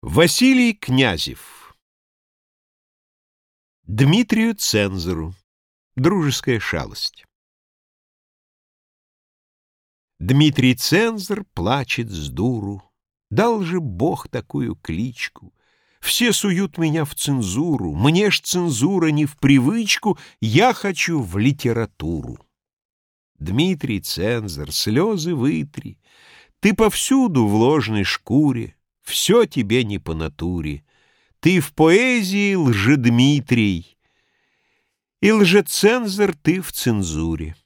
Василий Князев Дмитрию Цензору Дружеская шалость Дмитрий Цензор плачет с дуру. Дал же Бог такую кличку. Все суют меня в цензуру. Мне ж цензура не в привычку, Я хочу в литературу. Дмитрий Цензор, слезы вытри. Ты повсюду в ложной шкуре. Все тебе не по натуре. Ты в поэзии лжедмитрий, И лжецензор ты в цензуре.